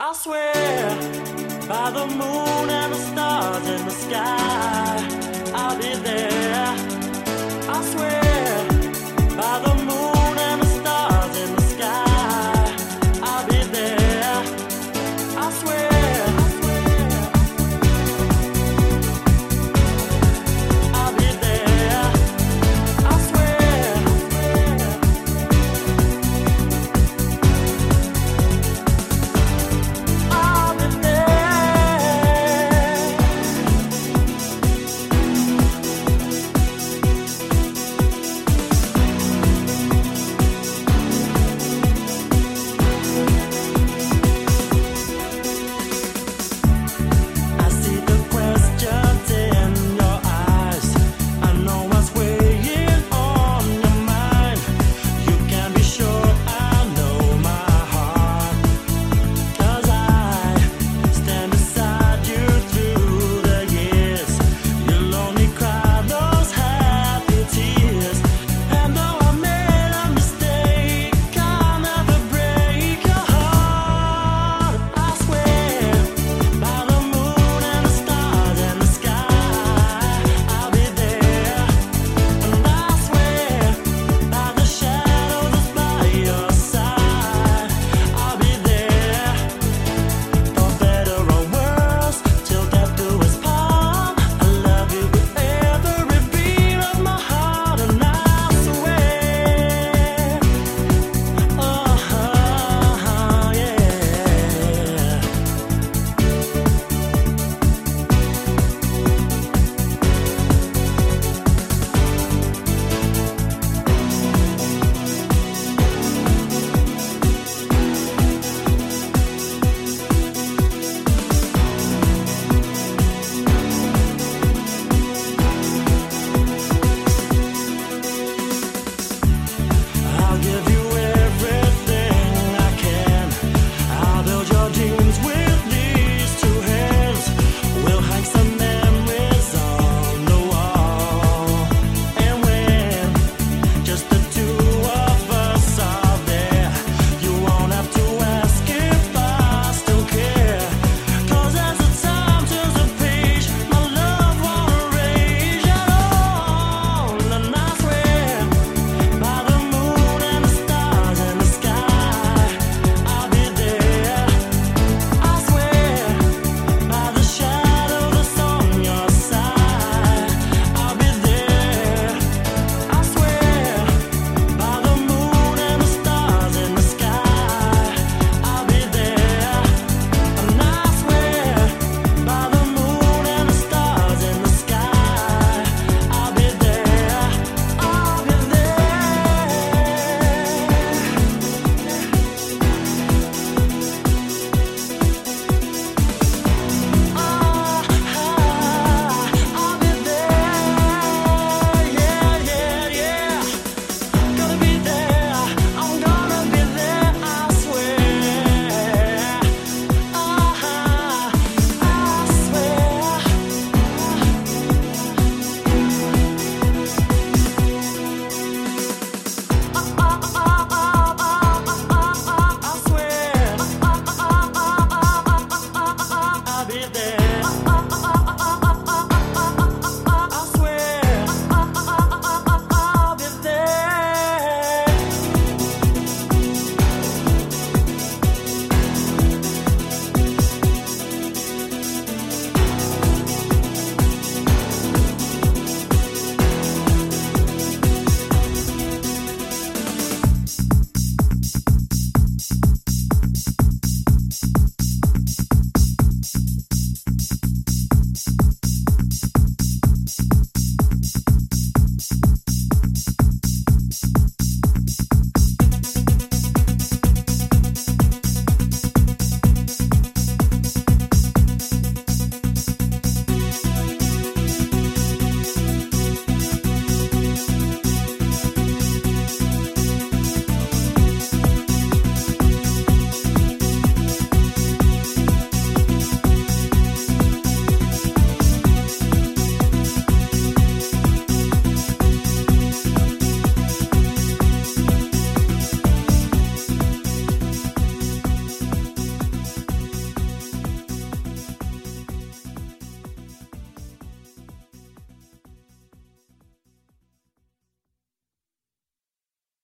I swear by the moon and the stars in the sky, I'll be there. I swear.